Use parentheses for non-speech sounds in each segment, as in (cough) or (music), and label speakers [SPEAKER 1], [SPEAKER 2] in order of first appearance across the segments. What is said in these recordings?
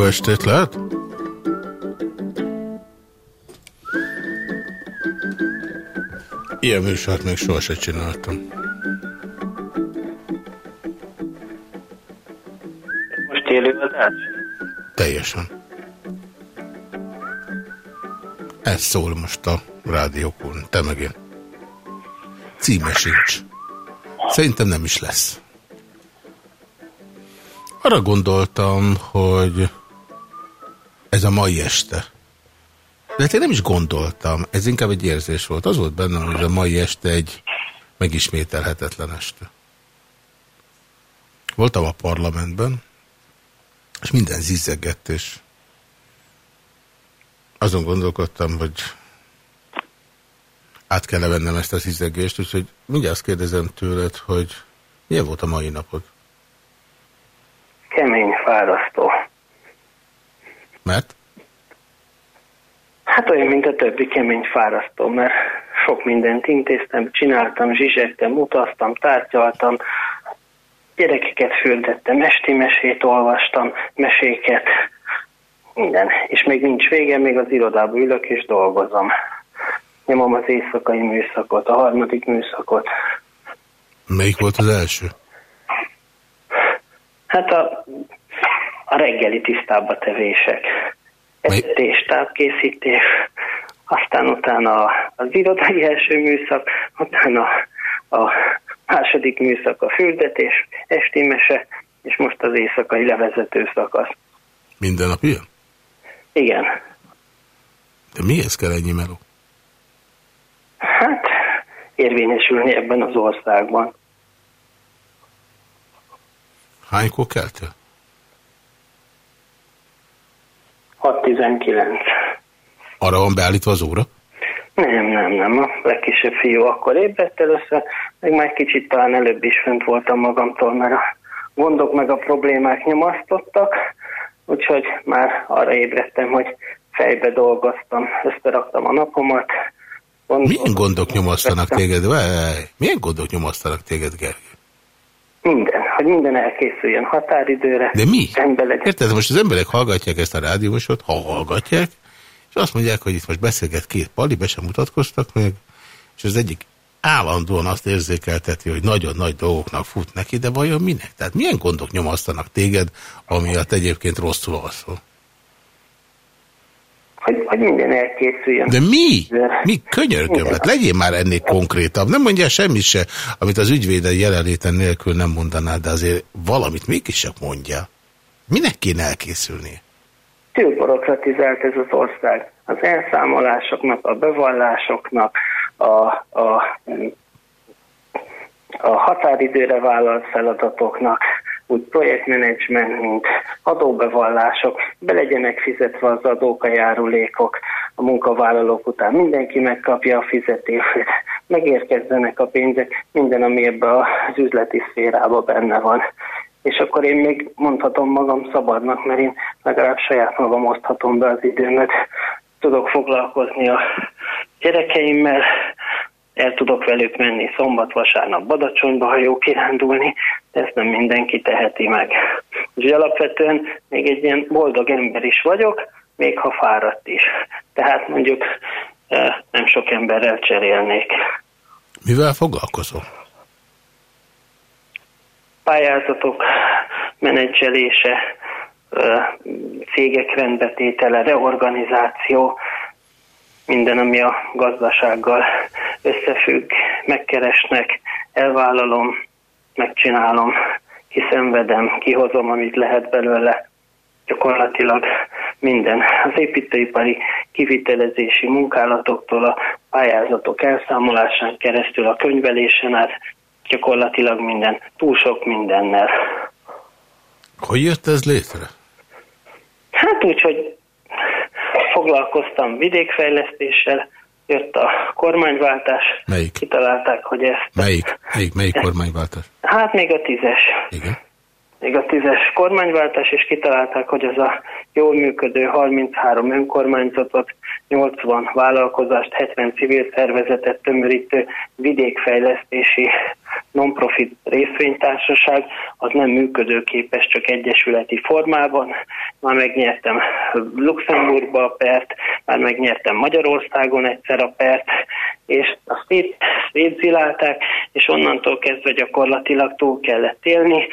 [SPEAKER 1] Jó estét lehet? Ilyen műsort még sohasem csináltam.
[SPEAKER 2] Most élőadás?
[SPEAKER 1] Teljesen. Ez szól most a rádiókon. Te meg én. Címe sincs. Szerintem nem is lesz. Arra gondoltam, hogy ez a mai este. De hát én nem is gondoltam, ez inkább egy érzés volt. Az volt bennem, hogy a mai este egy megismételhetetlen este. Voltam a parlamentben, és minden zizzegett, és azon gondolkodtam, hogy át kell vennem ezt a zizzegést, úgyhogy mindjárt azt kérdezem tőled, hogy milyen volt a mai napod?
[SPEAKER 2] Kemény, fárasztó.
[SPEAKER 1] Mert?
[SPEAKER 2] Hát olyan, mint a többi kemény fárasztó, mert sok mindent intéztem, csináltam, zsizsegtem, utaztam, tárgyaltam, gyerekeket fürdettem, esti mesét olvastam, meséket, minden. És még nincs vége, még az irodába ülök és dolgozom. Nyomom az éjszakai műszakot, a harmadik műszakot.
[SPEAKER 1] Melyik volt az első?
[SPEAKER 2] Hát a, a reggeli tisztába tevések. Etés, tápkészítés, aztán utána az irodai első műszak, utána a második műszak a fürdetés, esti mese, és most az éjszakai levezető szakasz.
[SPEAKER 1] Minden nap ilyen?
[SPEAKER 2] Igen.
[SPEAKER 1] De mihez kell ennyi meló?
[SPEAKER 2] Hát, érvényesülni ebben az országban.
[SPEAKER 1] Hánykor keltél?
[SPEAKER 2] 6-19.
[SPEAKER 1] Arra van beállítva az óra?
[SPEAKER 2] Nem, nem, nem. A legkisebb fiú akkor ébredt először, meg már kicsit talán előbb is fönt voltam magamtól, mert a gondok meg a problémák nyomasztottak, úgyhogy már arra ébredtem, hogy fejbe dolgoztam, összeraktam a napomat.
[SPEAKER 1] Gondol... Milyen gondok nyomasztanak téged? Milyen gondok nyomasztanak téged, Gergő?
[SPEAKER 2] Minden, hogy minden elkészüljön határidőre.
[SPEAKER 1] De mi? Érted, most az emberek hallgatják ezt a rádiósot, ha hallgatják, és azt mondják, hogy itt most beszélget két pali, be sem mutatkoztak meg, és az egyik állandóan azt érzékelteti, hogy nagyon nagy dolgoknak fut neki, de vajon minek? Tehát milyen gondok nyomasztanak téged, amiatt egyébként rosszul alszol?
[SPEAKER 2] Hogy, hogy minden elkészüljön.
[SPEAKER 1] De mi? Mi? Könyörgöm, hát legyél már ennél konkrétabb. Nem mondja semmi se, amit az ügyvéden jelenléten nélkül nem mondaná, de azért valamit mégis csak mondja. Minek kéne elkészülnie?
[SPEAKER 2] Túlborokratizált ez az ország. Az elszámolásoknak, a bevallásoknak, a, a, a határidőre vállalt feladatoknak, úgy projektmenedzsment, adóbevallások, be legyenek fizetve az adók, a járulékok, a munkavállalók után mindenki megkapja a fizetését, megérkezzenek a pénzek, minden, ami ebbe az üzleti szférába benne van. És akkor én még mondhatom magam szabadnak, mert én legalább saját magam oszthatom be az időmet, tudok foglalkozni a gyerekeimmel, el tudok velük menni szombat-vasárnap Badacsonyba, ha jó kirándulni, de ezt nem mindenki teheti meg. Úgyhogy alapvetően még egy ilyen boldog ember is vagyok, még ha fáradt is. Tehát mondjuk nem sok emberrel cserélnék.
[SPEAKER 1] Mivel foglalkozol?
[SPEAKER 2] Pályázatok menedzselése, cégek rendbetétele, reorganizáció, minden, ami a gazdasággal összefügg, megkeresnek, elvállalom, megcsinálom, kiszenvedem, kihozom, amit lehet belőle, gyakorlatilag minden. Az építőipari kivitelezési munkálatoktól a pályázatok elszámolásán keresztül a könyvelésen át, gyakorlatilag minden, túl sok mindennel.
[SPEAKER 1] Hogy jött ez létre?
[SPEAKER 2] Hát úgy, hogy foglalkoztam vidékfejlesztéssel, jött a kormányváltás.
[SPEAKER 1] Melyik?
[SPEAKER 2] Kitalálták, hogy ezt...
[SPEAKER 1] Melyik? Melyik, melyik kormányváltás?
[SPEAKER 2] Hát még a tízes.
[SPEAKER 1] Igen.
[SPEAKER 2] Még a tízes kormányváltás, és kitalálták, hogy az a jól működő 33 önkormányzatot, 80 vállalkozást, 70 civil szervezetet tömörítő vidékfejlesztési non-profit részvénytársaság, az nem működőképes csak egyesületi formában. Már megnyertem Luxemburgba a pert, már megnyertem Magyarországon egyszer a pert, és azt szét, szétzilálták, és onnantól kezdve gyakorlatilag túl kellett élni,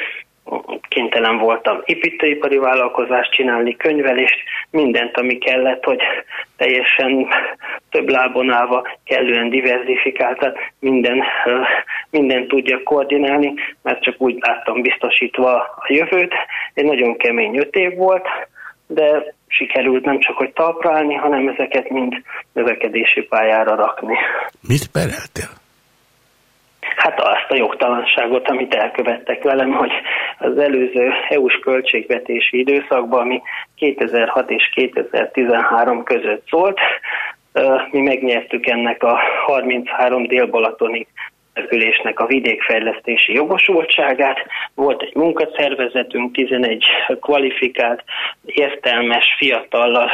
[SPEAKER 2] kénytelen voltam építőipari vállalkozást csinálni, könyvelést, mindent, ami kellett, hogy teljesen több lábon állva, kellően diversifikáltat, minden, minden tudja koordinálni, mert csak úgy láttam biztosítva a jövőt. Egy nagyon kemény öt év volt, de sikerült nem csak hogy talpra állni, hanem ezeket mind növekedési pályára rakni.
[SPEAKER 1] Mit pereltél?
[SPEAKER 2] Hát azt a jogtalanságot, amit elkövettek velem, hogy az előző EU-s költségvetési időszakban, ami 2006 és 2013 között szólt, mi megnyertük ennek a 33 délbalatoni településnek a vidékfejlesztési jogosultságát. Volt egy munkaszervezetünk, 11 kvalifikált, értelmes fiatallal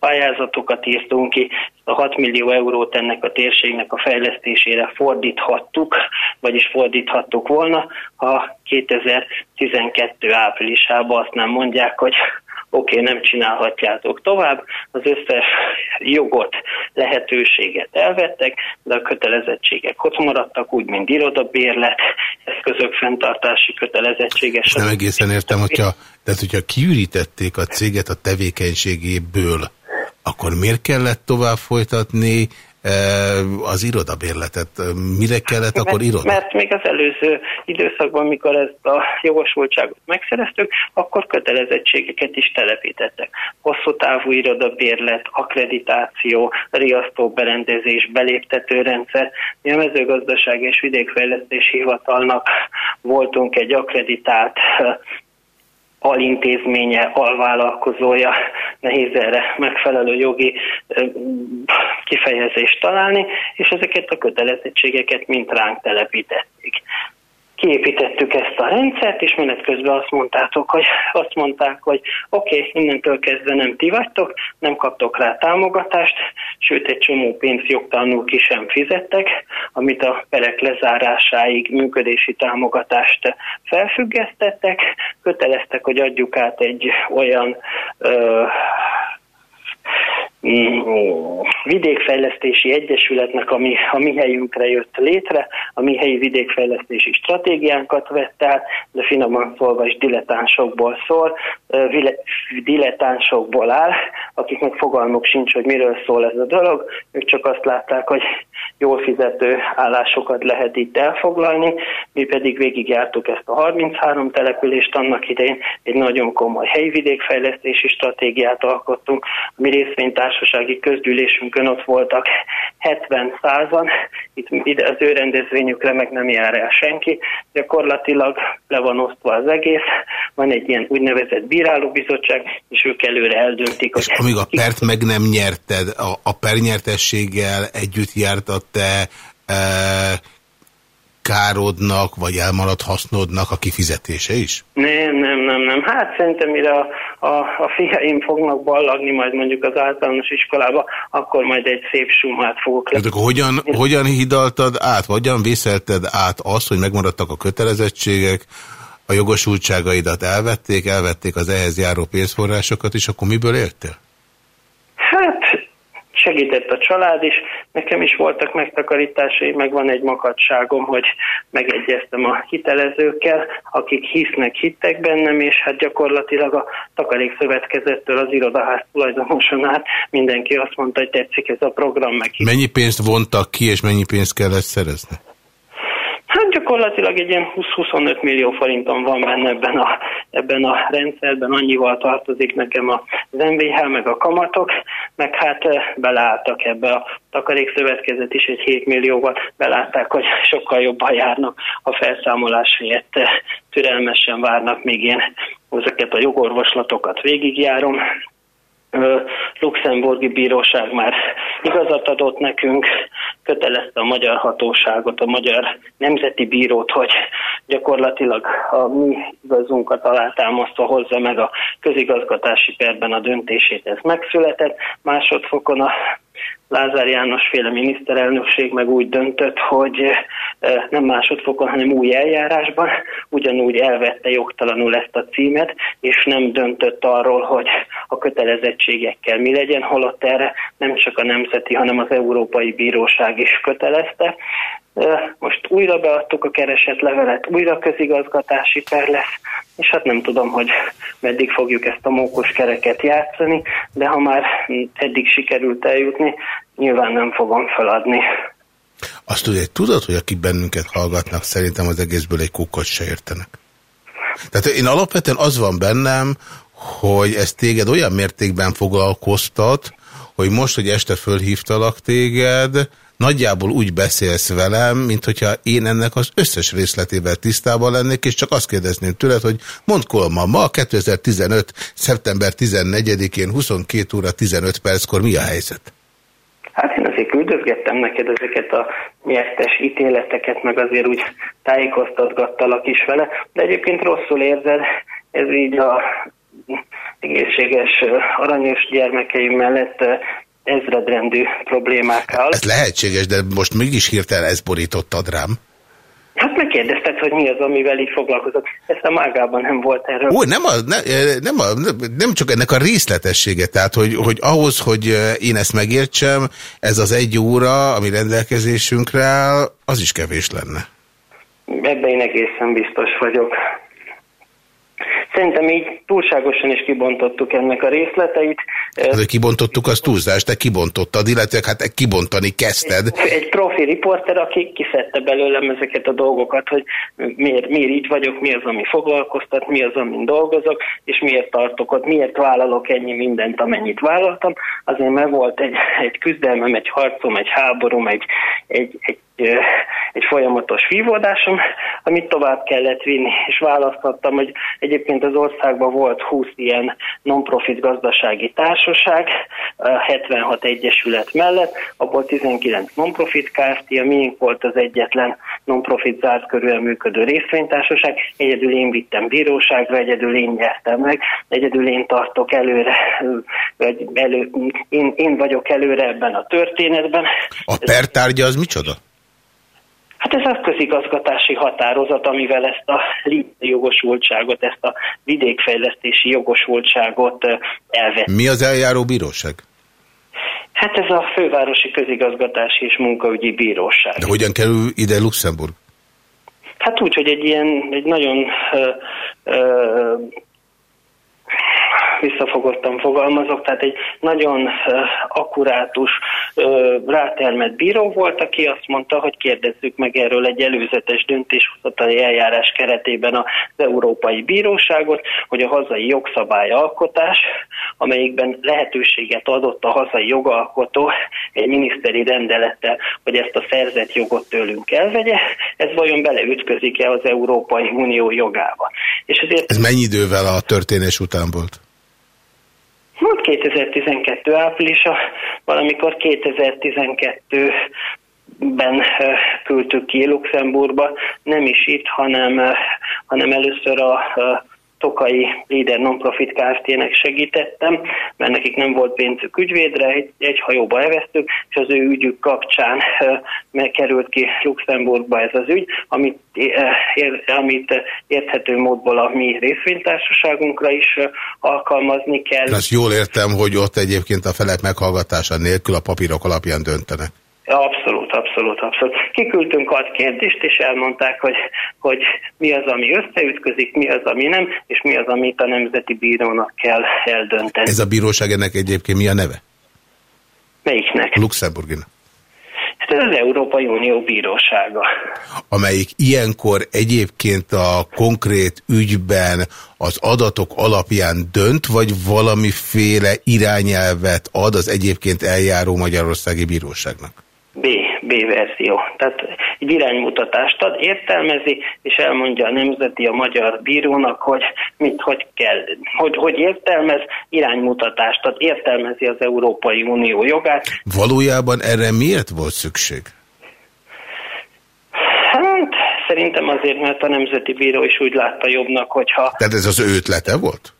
[SPEAKER 2] pályázatokat írtunk ki, a 6 millió eurót ennek a térségnek a fejlesztésére fordíthattuk, vagyis fordíthattuk volna, ha 2012 áprilisában azt nem mondják, hogy (laughs) oké, okay, nem csinálhatjátok tovább, az összes jogot, lehetőséget elvettek, de a kötelezettségek ott maradtak, úgy, mint irodabérlet, eszközök fenntartási kötelezettséges.
[SPEAKER 1] Nem egészen értem, hogyha, de hogyha kiürítették a céget a tevékenységéből, akkor miért kellett tovább folytatni az irodabérletet. Mire kellett mert, akkor iroda?
[SPEAKER 2] Mert még az előző időszakban, mikor ezt a jogosultságot megszereztük, akkor kötelezettségeket is telepítettek. Hosszú távú irodabérlet, akkreditáció, riasztó berendezés, beléptető rendszer. Mi a mezőgazdaság és vidékfejlesztési hivatalnak voltunk egy akkreditált alintézménye, alvállalkozója, nehéz erre megfelelő jogi kifejezést találni, és ezeket a kötelezettségeket mind ránk telepítették kiépítettük ezt a rendszert, és menet közben azt mondtátok, hogy azt mondták, hogy oké, okay, innentől kezdve nem ti vagytok, nem kaptok rá támogatást, sőt egy csomó pénzt jogtalanul ki sem fizettek, amit a perek lezárásáig működési támogatást felfüggesztettek, köteleztek, hogy adjuk át egy olyan ö, vidékfejlesztési egyesületnek, ami a mi helyünkre jött létre, a mi helyi vidékfejlesztési stratégiánkat vett át, de finoman szólva is diletánsokból szól, diletánsokból áll, akiknek fogalmuk sincs, hogy miről szól ez a dolog, ők csak azt látták, hogy jól fizető állásokat lehet itt elfoglalni, mi pedig végigjártuk ezt a 33 települést annak idején, egy nagyon komoly helyi vidékfejlesztési stratégiát alkottunk, a mi részvénytársasági közgyűlésünkön ott voltak 70 százan, itt ide az ő rendezvényükre meg nem jár el senki, gyakorlatilag le van osztva az egész, van egy ilyen úgynevezett bírálóbizottság, és ők előre eldöntik.
[SPEAKER 1] És amíg a pert meg nem nyerted, a, a pernyertességgel együtt jártat te e, károdnak, vagy elmaradt hasznodnak a kifizetése is?
[SPEAKER 2] Nem, nem, nem, nem. Hát szerintem mire a, a, a fiaim fognak ballagni majd mondjuk az általános iskolába, akkor majd egy szép sumát fogok
[SPEAKER 1] le. akkor hogyan, hogyan hidaltad át, hogyan vészelted át azt, hogy megmaradtak a kötelezettségek, a jogosultságaidat elvették, elvették az ehhez járó pénzforrásokat, és akkor miből éltél?
[SPEAKER 2] Hát segített a család is, nekem is voltak megtakarításai, meg van egy makadságom, hogy megegyeztem a hitelezőkkel, akik hisznek, hittek bennem, és hát gyakorlatilag a takarékszövetkezettől az irodaház tulajdonoson át mindenki azt mondta, hogy tetszik ez a program meg.
[SPEAKER 1] Mennyi pénzt vontak ki, és mennyi pénzt kellett szerezni?
[SPEAKER 2] Hát gyakorlatilag egy ilyen 20-25 millió forinton van benne ebben a, ebben a rendszerben, annyival tartozik nekem az MVH, meg a kamatok, meg hát eh, beleálltak ebbe a takarékszövetkezet is egy 7 millióval, belátták, hogy sokkal jobban járnak a felszámolás helyett eh, türelmesen várnak, még én ezeket a jogorvoslatokat végigjárom, luxemburgi bíróság már igazat adott nekünk, kötelezte a magyar hatóságot, a magyar nemzeti bírót, hogy gyakorlatilag a mi igazunkat alátámasztva hozza meg a közigazgatási perben a döntését. Ez megszületett. Másodfokon a Lázár János féle miniszterelnökség meg úgy döntött, hogy nem másodfokon, hanem új eljárásban, ugyanúgy elvette jogtalanul ezt a címet, és nem döntött arról, hogy a kötelezettségekkel mi legyen, holott erre nem csak a Nemzeti, hanem az Európai Bíróság is kötelezte. Most újra beadtuk a keresett levelet, újra közigazgatási per lesz, és hát nem tudom, hogy meddig fogjuk ezt a mókos kereket játszani, de ha már eddig sikerült eljutni, nyilván nem fogom feladni.
[SPEAKER 1] Azt tudja, tudod, hogy akik bennünket hallgatnak, szerintem az egészből egy kukkot se értenek. Tehát én alapvetően az van bennem, hogy ez téged olyan mértékben foglalkoztat, hogy most, hogy este fölhívtalak téged, nagyjából úgy beszélsz velem, mint hogyha én ennek az összes részletével tisztában lennék, és csak azt kérdezném tőled, hogy mondd Kolma, ma 2015. szeptember 14-én 22 óra 15 perckor mi a helyzet?
[SPEAKER 2] Hát én azért küldözgettem neked ezeket a nyertes ítéleteket, meg azért úgy tájékoztatgattalak is vele, de egyébként rosszul érzed, ez így a egészséges, aranyos gyermekeim mellett ezredrendű problémákkal.
[SPEAKER 1] Ez lehetséges, de most mégis hirtelen ez borítottad rám.
[SPEAKER 2] Hát megkérdezted, hogy mi az, amivel így foglalkozok. Ezt a mágában nem volt erről.
[SPEAKER 1] Ó, nem, a, ne, nem, a, nem csak ennek a részletessége, tehát hogy, hogy ahhoz, hogy én ezt megértsem, ez az egy óra, ami rendelkezésünkre áll, az is kevés lenne.
[SPEAKER 2] Ebben én egészen biztos vagyok. Szerintem így túlságosan is kibontottuk ennek a részleteit.
[SPEAKER 1] Hát, hogy kibontottuk, az túlzás, te kibontottad, illetve hát kibontani kezdted.
[SPEAKER 2] Egy, egy profi riporter, aki kiszedte belőlem ezeket a dolgokat, hogy miért, miért így vagyok, mi az, ami foglalkoztat, mi az, amin dolgozok, és miért tartok ott, miért vállalok ennyi mindent, amennyit vállaltam. Azért meg volt egy, egy küzdelmem, egy harcom, egy háborom, egy, egy, egy egy folyamatos vívódásom, amit tovább kellett vinni, és választottam, hogy egyébként az országban volt 20 ilyen non-profit gazdasági társaság, 76 egyesület mellett, abból 19 non-profit Kft. A miénk volt az egyetlen non-profit zárt körülön működő részvénytársaság, egyedül én vittem bíróságra, egyedül én nyertem meg, egyedül én tartok előre, vagy elő, én, én vagyok előre ebben a történetben.
[SPEAKER 1] A pertárgya az micsoda?
[SPEAKER 2] Hát ez a közigazgatási határozat, amivel ezt a jogosultságot, ezt a vidékfejlesztési jogosultságot elvett.
[SPEAKER 1] Mi az eljáró bíróság?
[SPEAKER 2] Hát ez a fővárosi közigazgatási és munkaügyi bíróság.
[SPEAKER 1] De hogyan kerül ide Luxemburg?
[SPEAKER 2] Hát úgy, hogy egy ilyen, egy nagyon ö, ö, visszafogottan fogalmazok, tehát egy nagyon akkurátus, rátermett bíró volt, aki azt mondta, hogy kérdezzük meg erről egy előzetes döntéshozatali eljárás keretében az Európai Bíróságot, hogy a hazai jogszabályalkotás, amelyikben lehetőséget adott a hazai jogalkotó egy miniszteri rendelettel, hogy ezt a szerzett jogot tőlünk elvegye, ez vajon beleütközik-e az Európai Unió jogába. És
[SPEAKER 1] ezért... Ez mennyi idővel a történés után volt?
[SPEAKER 2] Hát 2012 áprilisa, valamikor 2012-ben küldtük ki Luxemburgba, nem is itt, hanem, hanem először a Tokai Leader Nonprofit Kft-nek segítettem, mert nekik nem volt pénzük ügyvédre, egy, egy hajóba eveztük, és az ő ügyük kapcsán megkerült ki Luxemburgba ez az ügy, amit, ér, amit érthető módból a mi részvénytársaságunkra is alkalmazni kell.
[SPEAKER 1] Azt jól értem, hogy ott egyébként a felek meghallgatása nélkül a papírok alapján döntenek.
[SPEAKER 2] Abszolút, abszolút, abszolút. Kiküldtünk ad kérdést, és elmondták, hogy, hogy mi az, ami összeütközik, mi az, ami nem, és mi az, amit a Nemzeti Bírónak kell eldönteni.
[SPEAKER 1] Ez a bíróság ennek egyébként mi a neve?
[SPEAKER 2] Melyiknek?
[SPEAKER 1] Luxemburginak.
[SPEAKER 2] Hát ez az Európai Unió bírósága.
[SPEAKER 1] Amelyik ilyenkor egyébként a konkrét ügyben az adatok alapján dönt, vagy valamiféle irányelvet ad az egyébként eljáró Magyarországi Bíróságnak?
[SPEAKER 2] B, B verzió. Tehát egy iránymutatást ad, értelmezi, és elmondja a nemzeti, a magyar bírónak, hogy mit, hogy kell, hogy, hogy értelmez, iránymutatást ad, értelmezi az Európai Unió jogát.
[SPEAKER 1] Valójában erre miért volt szükség?
[SPEAKER 2] Hát szerintem azért, mert a Nemzeti Bíró is úgy látta jobbnak, hogyha...
[SPEAKER 1] Tehát ez az ő ötlete volt?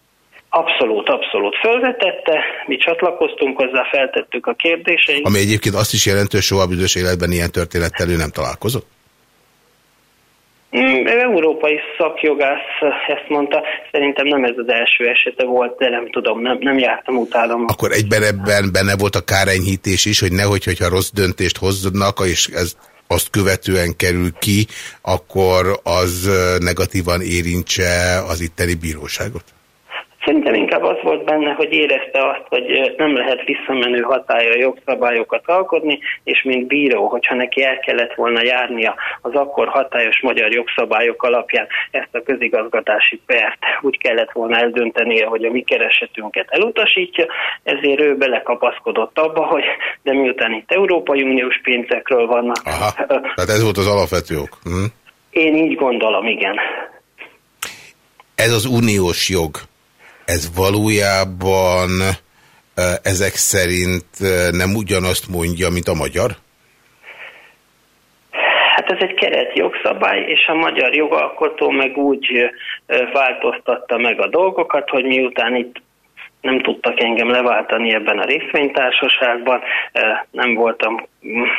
[SPEAKER 2] Abszolút, abszolút fölvetette, mi csatlakoztunk hozzá, feltettük a kérdéseit.
[SPEAKER 1] Ami egyébként azt is jelenti, hogy soha büdös életben ilyen történettel ő nem találkozott?
[SPEAKER 2] Mm, európai szakjogász ezt mondta, szerintem nem ez az első esete volt, de nem tudom, nem, nem jártam utálom.
[SPEAKER 1] Akkor egyben ebben benne volt a kárenyhítés is, hogy nehogy, hogyha rossz döntést hoznak, és ez azt követően kerül ki, akkor az negatívan érintse az itteni bíróságot?
[SPEAKER 2] Szerintem inkább az volt benne, hogy érezte azt, hogy nem lehet visszamenő hatája jogszabályokat alkotni, és mint bíró, hogyha neki el kellett volna járnia az akkor hatályos magyar jogszabályok alapján ezt a közigazgatási pert úgy kellett volna eldöntenie, hogy a mi keresetünket elutasítja, ezért ő belekapaszkodott abba, hogy de miután itt Európai Uniós pénzekről vannak.
[SPEAKER 1] Aha, tehát ez volt az alapvető ok. Hm?
[SPEAKER 2] Én így gondolom, igen.
[SPEAKER 1] Ez az uniós jog, ez valójában ezek szerint nem ugyanazt mondja, mint a magyar?
[SPEAKER 2] Hát ez egy keret jogszabály, és a magyar jogalkotó meg úgy változtatta meg a dolgokat, hogy miután itt nem tudtak engem leváltani ebben a részvénytársaságban, nem voltam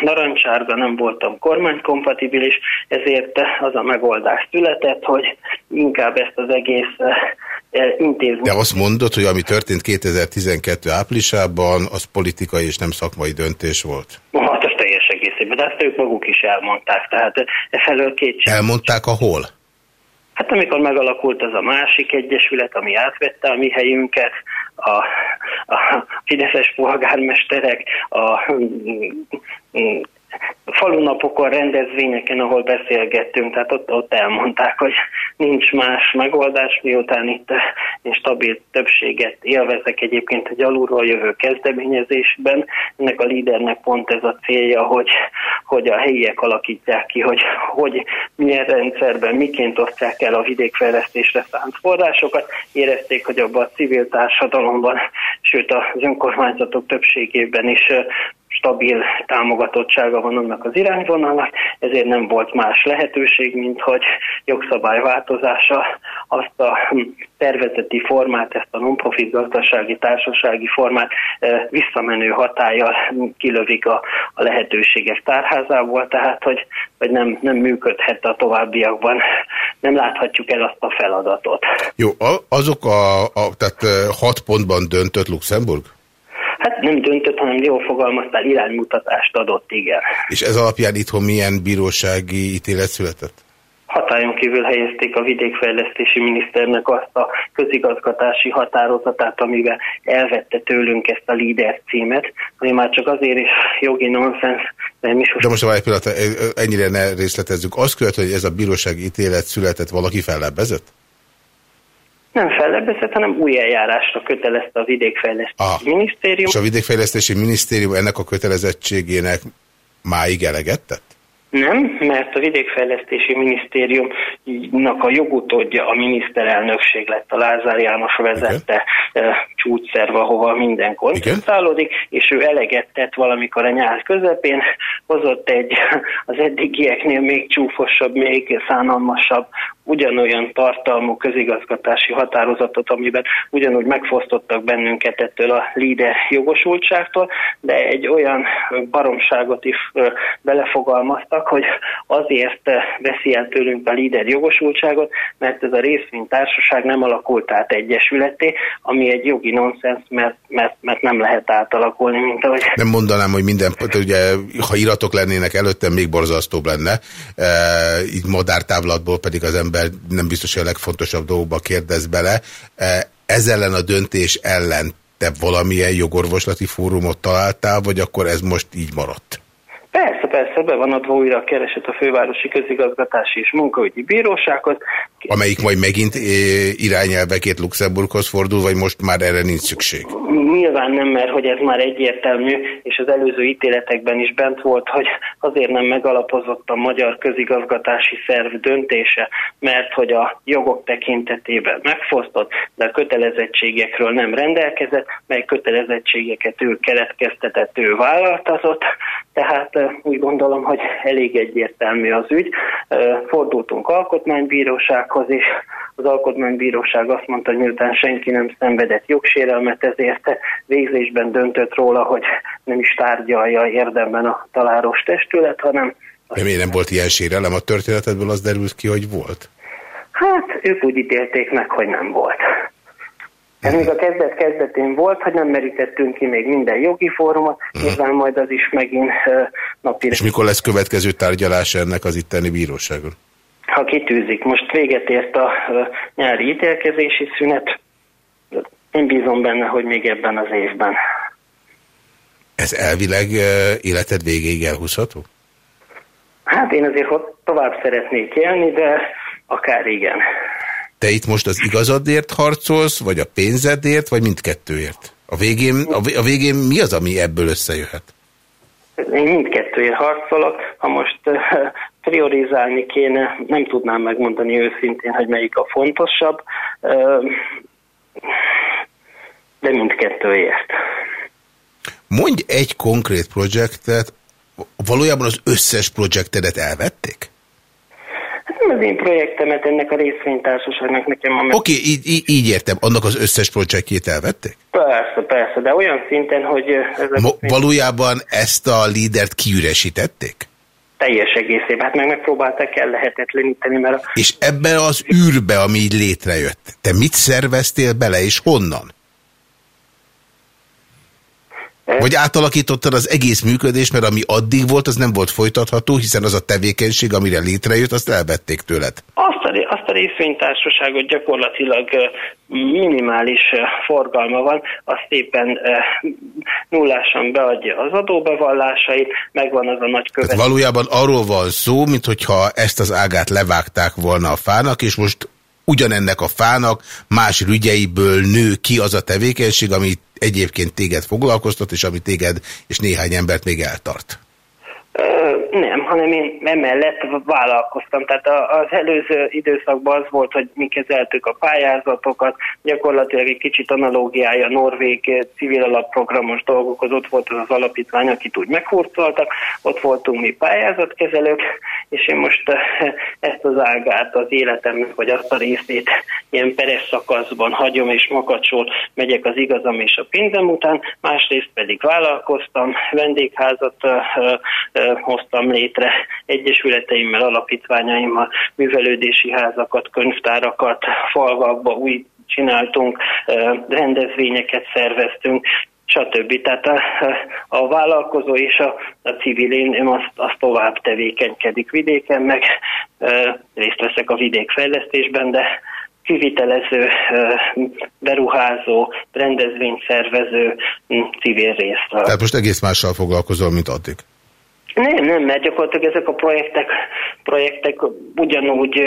[SPEAKER 2] narancsárga, nem voltam kormánykompatibilis, ezért az a megoldás született, hogy inkább ezt az egész intézmény.
[SPEAKER 1] De azt mondod, hogy ami történt 2012 áprilisában, az politikai és nem szakmai döntés volt?
[SPEAKER 2] Hát ez teljes egészében, de ezt ők maguk is elmondták, tehát e felől két
[SPEAKER 1] Elmondták a hol?
[SPEAKER 2] Hát amikor megalakult az a másik egyesület, ami átvette a mi helyünket, a, a fideszes polgármesterek, a falunapokon, rendezvényeken, ahol beszélgettünk, tehát ott, ott elmondták, hogy nincs más megoldás, miután itt én stabil többséget élvezek egyébként egy alulról jövő kezdeményezésben. Ennek a lídernek pont ez a célja, hogy, hogy a helyiek alakítják ki, hogy, hogy milyen rendszerben, miként osztják el a vidékfejlesztésre szánt forrásokat. Érezték, hogy abban a civil társadalomban, sőt az önkormányzatok többségében is stabil támogatottsága van annak az irányvonalnak, ezért nem volt más lehetőség, mint hogy jogszabályváltozása azt a tervezeti formát, ezt a non-profit gazdasági társasági formát eh, visszamenő hatája kilövik a, a lehetőségek tárházából, tehát hogy, hogy nem, nem működhet a továbbiakban, nem láthatjuk el azt a feladatot.
[SPEAKER 1] Jó, azok a, a tehát eh, hat pontban döntött Luxemburg?
[SPEAKER 2] Hát nem döntött, hanem jól fogalmaztál, iránymutatást adott, igen.
[SPEAKER 1] És ez alapján itthon milyen bírósági ítélet született?
[SPEAKER 2] Hatályon kívül helyezték a vidékfejlesztési miniszternek azt a közigazgatási határozatát, amivel elvette tőlünk ezt a líder címet, ami már csak azért is jogi nonsens, nem is.
[SPEAKER 1] De most egy pillanat, ennyire ne részletezzük. Azt követően, hogy ez a bírósági ítélet született, valaki fellebbezett?
[SPEAKER 2] Nem fellebbezett, hanem új eljárásra kötelezte a vidékfejlesztési ah, minisztérium.
[SPEAKER 1] És a vidékfejlesztési minisztérium ennek a kötelezettségének máig eleget tett?
[SPEAKER 2] Nem, mert a vidékfejlesztési minisztériumnak a jogutódja a miniszterelnökség lett, a Lázár János vezette Igen. csúcsszerv, ahova minden koncentrálódik, és ő eleget tett valamikor a nyár közepén, hozott egy (laughs) az eddigieknél még csúfosabb, még szánalmasabb ugyanolyan tartalmú közigazgatási határozatot, amiben ugyanúgy megfosztottak bennünket ettől a líder jogosultságtól, de egy olyan baromságot is belefogalmaztak, hogy azért veszi el tőlünk a líder jogosultságot, mert ez a részvénytársaság nem alakult át egyesületé, ami egy jogi nonsens, mert, mert, mert nem lehet átalakulni, mint ahogy...
[SPEAKER 1] Nem mondanám, hogy minden, ugye, ha iratok lennének előtte, még borzasztóbb lenne, e, így madártávlatból pedig az ember ember nem biztos, hogy a legfontosabb dolgokba kérdez bele. E, ez ellen a döntés ellen te valamilyen jogorvoslati fórumot találtál, vagy akkor ez most így maradt?
[SPEAKER 2] Persze, persze, be van adva újra a kereset a fővárosi közigazgatási és munkaügyi bírósághoz.
[SPEAKER 1] Amelyik majd megint eh, irányelvekét Luxemburghoz fordul, vagy most már erre nincs szükség?
[SPEAKER 2] Nyilván nem, mert hogy ez már egyértelmű, és az előző ítéletekben is bent volt, hogy azért nem megalapozott a magyar közigazgatási szerv döntése, mert hogy a jogok tekintetében megfosztott, de a kötelezettségekről nem rendelkezett, mely kötelezettségeket ő keletkeztetett, ő vállaltazott, tehát úgy gondolom, hogy elég egyértelmű az ügy. Fordultunk alkotmánybírósághoz, és az alkotmánybíróság azt mondta, hogy miután senki nem szenvedett jogsérelmet, ezért végzésben döntött róla, hogy nem is tárgyalja érdemben a taláros testület, hanem
[SPEAKER 1] De miért nem volt ilyen sérelem a történetedből, az derült ki, hogy volt?
[SPEAKER 2] Hát, ők úgy ítélték meg, hogy nem volt. Ez még a kezdet kezdetén volt, hogy nem merítettünk ki még minden jogi fórumot, uh-huh. nyilván majd az is megint napi.
[SPEAKER 1] És mikor lesz következő tárgyalás ennek az itteni bíróságon?
[SPEAKER 2] Ha kitűzik, most véget ért a nyári ítélkezési szünet, én bízom benne, hogy még ebben az évben.
[SPEAKER 1] Ez elvileg életed végéig elhúzható?
[SPEAKER 2] Hát én azért tovább szeretnék élni, de akár igen.
[SPEAKER 1] Te itt most az igazadért harcolsz, vagy a pénzedért, vagy mindkettőért? A végén, a végén mi az, ami ebből összejöhet?
[SPEAKER 2] Én mindkettőért harcolok. Ha most uh, priorizálni kéne, nem tudnám megmondani őszintén, hogy melyik a fontosabb, uh, de mindkettőért.
[SPEAKER 1] Mondj egy konkrét projektet, valójában az összes projektedet elvették?
[SPEAKER 2] Az én projektemet, ennek a részvénytársaságnak nekem
[SPEAKER 1] a... Oké, okay, így, így, így értem, annak az összes projektjét elvették?
[SPEAKER 2] Persze, persze, de olyan szinten, hogy...
[SPEAKER 1] Ma, valójában ezt a lídert kiüresítették?
[SPEAKER 2] Teljes egészében, hát meg megpróbálták el lehetetleníteni, mert... A...
[SPEAKER 1] És ebben az űrbe, ami így létrejött, te mit szerveztél bele, és honnan? Vagy átalakítottad az egész működés, mert ami addig volt, az nem volt folytatható, hiszen az a tevékenység, amire létrejött, azt elvették tőled.
[SPEAKER 2] Azt a, azt a részvénytársaságot gyakorlatilag minimális forgalma van, azt éppen nullásan beadja az adóbevallásait, megvan az a nagy követ.
[SPEAKER 1] Tehát valójában arról van szó, mintha ezt az ágát levágták volna a fának, és most ugyanennek a fának más rügyeiből nő ki az a tevékenység, amit egyébként téged foglalkoztat, és ami téged és néhány embert még eltart?
[SPEAKER 2] Nem, hanem én emellett vállalkoztam. Tehát az előző időszakban az volt, hogy mi kezeltük a pályázatokat, gyakorlatilag egy kicsit analógiája norvég civil alapprogramos dolgokhoz, ott volt az az alapítvány, akit úgy meghurcoltak, ott voltunk mi pályázatkezelők, és én most ezt az ágát az életemnek, vagy azt a részét ilyen peres szakaszban hagyom és makacsol, megyek az igazam és a pénzem után, másrészt pedig vállalkoztam, vendégházat hoztam létre egyesületeimmel, alapítványaimmal, művelődési házakat, könyvtárakat, falvakba új csináltunk, rendezvényeket szerveztünk, stb. Tehát a, a vállalkozó és a, a civil én azt, azt tovább tevékenykedik vidéken, meg részt veszek a vidékfejlesztésben, de kivitelező, beruházó, rendezvényszervező civil részt.
[SPEAKER 1] Tehát most egész mással foglalkozol, mint addig?
[SPEAKER 2] Nem, nem, mert gyakorlatilag ezek a projektek, projektek ugyanúgy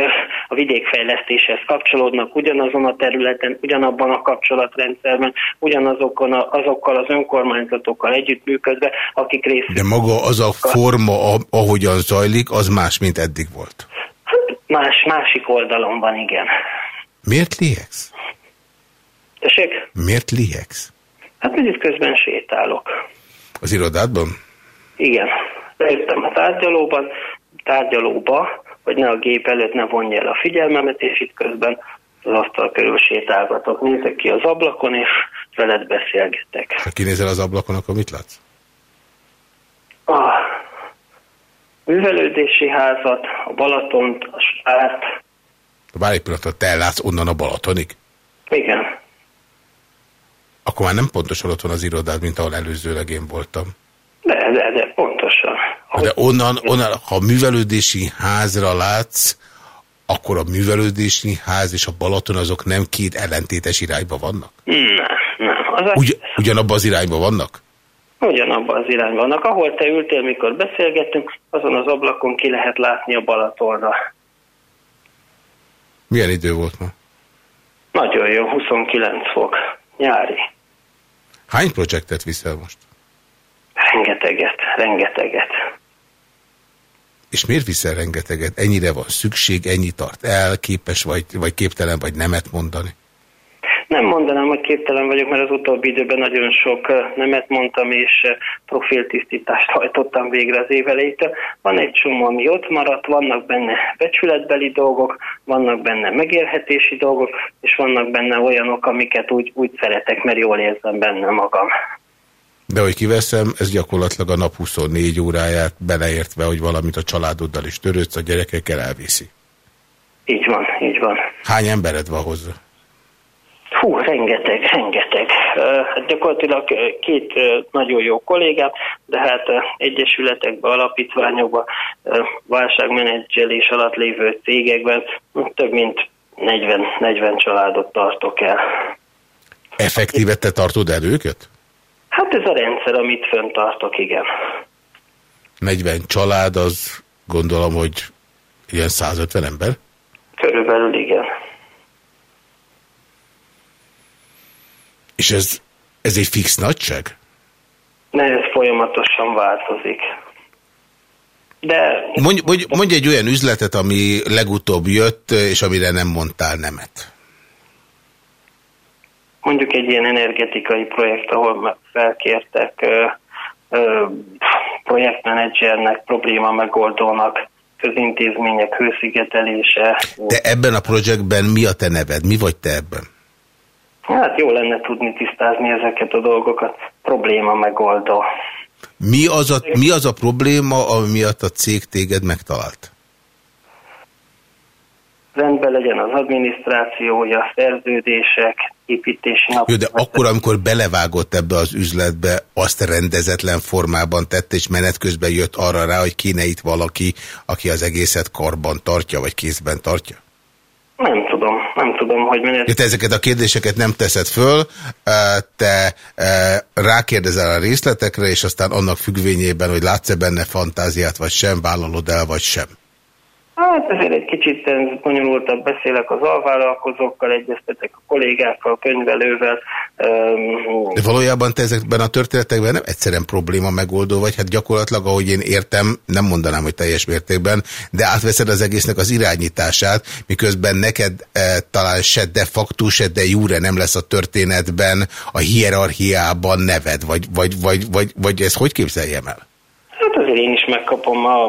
[SPEAKER 2] a vidékfejlesztéshez kapcsolódnak, ugyanazon a területen, ugyanabban a kapcsolatrendszerben, ugyanazokon a, azokkal az önkormányzatokkal együttműködve, akik részt.
[SPEAKER 1] De maga az a forma, ahogyan zajlik, az más, mint eddig volt?
[SPEAKER 2] Hát más, másik oldalon van, igen.
[SPEAKER 1] Miért liegsz?
[SPEAKER 2] Tessék?
[SPEAKER 1] Miért liegsz?
[SPEAKER 2] Hát mindig közben sétálok.
[SPEAKER 1] Az irodádban?
[SPEAKER 2] Igen leültem a tárgyalóban, tárgyalóba, hogy ne a gép előtt ne vonja el a figyelmemet, és itt közben az asztal körül sétálgatok. Nézek ki az ablakon, és veled beszélgetek.
[SPEAKER 1] Ha kinézel az ablakon, akkor mit látsz?
[SPEAKER 2] A művelődési házat, a Balatont, a Sárt.
[SPEAKER 1] Várj egy pillanatot, te ellátsz onnan a Balatonig?
[SPEAKER 2] Igen.
[SPEAKER 1] Akkor már nem pontosan ott van az irodád, mint ahol előzőleg én voltam.
[SPEAKER 2] De, de, de pontosan.
[SPEAKER 1] De onnan, onnan, ha művelődési házra látsz, akkor a művelődési ház és a Balaton azok nem két ellentétes irányba vannak?
[SPEAKER 2] Nem, nem. Az
[SPEAKER 1] Ugy, ugyanabban az irányba vannak?
[SPEAKER 2] Ugyanabban az irányban vannak. Ahol te ültél, mikor beszélgettünk, azon az ablakon ki lehet látni a Balatonra.
[SPEAKER 1] Milyen idő volt ma?
[SPEAKER 2] Nagyon jó, 29 fok. Nyári.
[SPEAKER 1] Hány projektet viszel most?
[SPEAKER 2] Rengeteget, rengeteget.
[SPEAKER 1] És miért viszel rengeteget? Ennyire van szükség, ennyi tart el, képes vagy, vagy képtelen vagy nemet mondani?
[SPEAKER 2] Nem mondanám, hogy képtelen vagyok, mert az utóbbi időben nagyon sok nemet mondtam, és profiltisztítást hajtottam végre az évelejétől. Van egy csomó, ami ott maradt, vannak benne becsületbeli dolgok, vannak benne megélhetési dolgok, és vannak benne olyanok, amiket úgy, úgy szeretek, mert jól érzem benne magam.
[SPEAKER 1] De hogy kiveszem, ez gyakorlatilag a nap 24 óráját beleértve, hogy valamit a családoddal is törődsz, a gyerekekkel elviszi.
[SPEAKER 2] Így van, így van.
[SPEAKER 1] Hány embered van hozzá?
[SPEAKER 2] Hú, rengeteg, rengeteg. Hát gyakorlatilag két nagyon jó kollégám, de hát egyesületekben, alapítványokban, válságmenedzselés alatt lévő cégekben több mint 40, 40 családot tartok el.
[SPEAKER 1] Effektíve te tartod el őket?
[SPEAKER 2] Hát ez a rendszer, amit tartok, igen.
[SPEAKER 1] 40 család, az gondolom, hogy ilyen 150 ember?
[SPEAKER 2] Körülbelül igen.
[SPEAKER 1] És ez, ez egy fix nagyság?
[SPEAKER 2] Ne, ez folyamatosan változik. De...
[SPEAKER 1] Mondj, mondj, mondj egy olyan üzletet, ami legutóbb jött, és amire nem mondtál nemet.
[SPEAKER 2] Mondjuk egy ilyen energetikai projekt, ahol felkértek projektmenedzsernek, probléma megoldónak, közintézmények hőszigetelése.
[SPEAKER 1] De ebben a projektben mi a te neved? Mi vagy te ebben?
[SPEAKER 2] Hát jó lenne tudni tisztázni ezeket a dolgokat. Probléma megoldó.
[SPEAKER 1] Mi az a, mi az a probléma, ami miatt a cég téged megtalált?
[SPEAKER 2] Rendben legyen az adminisztrációja, a szerződések, építési nap.
[SPEAKER 1] Jó, de akkor, amikor belevágott ebbe az üzletbe, azt rendezetlen formában tett, és menet közben jött arra rá, hogy kéne itt valaki, aki az egészet karban tartja, vagy kézben tartja?
[SPEAKER 2] Nem tudom, nem tudom, hogy menet...
[SPEAKER 1] Te ezeket a kérdéseket nem teszed föl, te rákérdezel a részletekre, és aztán annak függvényében, hogy látsz-e benne fantáziát, vagy sem, vállalod el, vagy sem.
[SPEAKER 2] Hát ezért egy kicsit bonyolultabb beszélek az alvállalkozókkal, egyeztetek a kollégákkal, a könyvelővel.
[SPEAKER 1] De valójában te ezekben a történetekben nem egyszerűen probléma megoldó vagy, hát gyakorlatilag, ahogy én értem, nem mondanám, hogy teljes mértékben, de átveszed az egésznek az irányítását, miközben neked e, talán se de facto, se de jure nem lesz a történetben, a hierarchiában neved, vagy, vagy, vagy, vagy, vagy ezt hogy képzeljem el?
[SPEAKER 2] Hát azért én is megkapom a...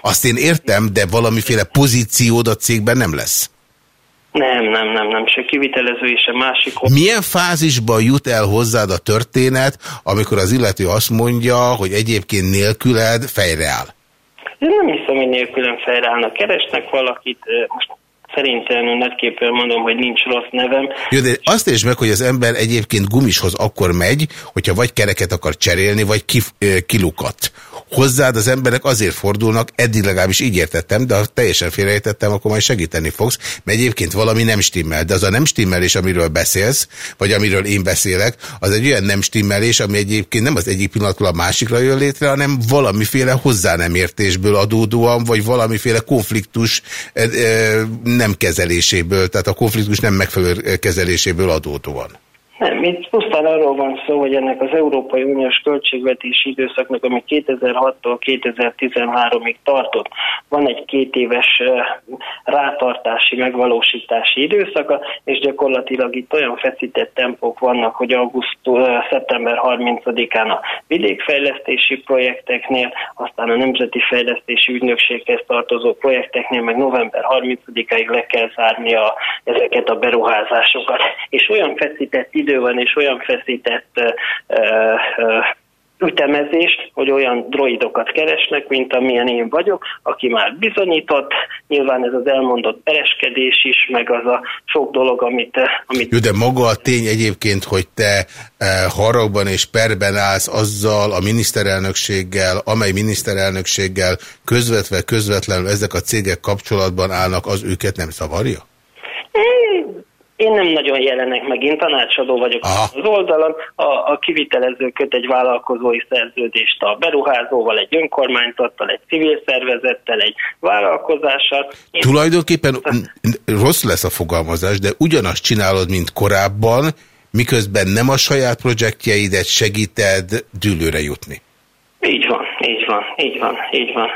[SPEAKER 1] Azt én értem, de valamiféle pozíciód a cégben nem lesz.
[SPEAKER 2] Nem, nem, nem, nem, se kivitelező és se másik.
[SPEAKER 1] Milyen fázisban jut el hozzád a történet, amikor az illető azt mondja, hogy egyébként nélküled fejre áll?
[SPEAKER 2] Én nem hiszem, hogy nélkülön fejreállnak. Keresnek valakit, most Szerintem nagyképpen mondom, hogy nincs rossz nevem.
[SPEAKER 1] Jó, de azt is meg, hogy az ember egyébként gumishoz akkor megy, hogyha vagy kereket akar cserélni, vagy kilukat hozzád az emberek azért fordulnak, eddig legalábbis így értettem, de ha teljesen félrejtettem, akkor majd segíteni fogsz, mert egyébként valami nem stimmel. De az a nem stimmelés, amiről beszélsz, vagy amiről én beszélek, az egy olyan nem stimmelés, ami egyébként nem az egyik pillanatról a másikra jön létre, hanem valamiféle hozzá nem értésből adódóan, vagy valamiféle konfliktus e, e, nem kezeléséből, tehát a konfliktus nem megfelelő kezeléséből adódóan.
[SPEAKER 2] Nem, itt pusztán arról van szó, hogy ennek az Európai Uniós költségvetési időszaknak, ami 2006-tól 2013-ig tartott, van egy két éves rátartási, megvalósítási időszaka, és gyakorlatilag itt olyan feszített tempók vannak, hogy augusztus, szeptember 30-án a vidékfejlesztési projekteknél, aztán a Nemzeti Fejlesztési Ügynökséghez tartozó projekteknél, meg november 30-ig le kell zárni a, ezeket a beruházásokat. És olyan feszített idő idő van és olyan feszített ütemezést, hogy olyan droidokat keresnek, mint amilyen én vagyok, aki már bizonyított, nyilván ez az elmondott pereskedés is, meg az a sok dolog, amit... amit...
[SPEAKER 1] Jó, de maga a tény egyébként, hogy te e, haragban és perben állsz azzal a miniszterelnökséggel, amely miniszterelnökséggel közvetve közvetlenül ezek a cégek kapcsolatban állnak, az őket nem szavarja?
[SPEAKER 2] Én nem nagyon jelenek meg, én tanácsadó vagyok Aha. az oldalon, a, a kivitelező köt egy vállalkozói szerződést a beruházóval, egy önkormányzattal, egy civil szervezettel, egy vállalkozással.
[SPEAKER 1] Én... Tulajdonképpen rossz lesz a fogalmazás, de ugyanazt csinálod, mint korábban, miközben nem a saját projektjeidet segíted dűlőre jutni.
[SPEAKER 2] Így van, így van, így van, így van.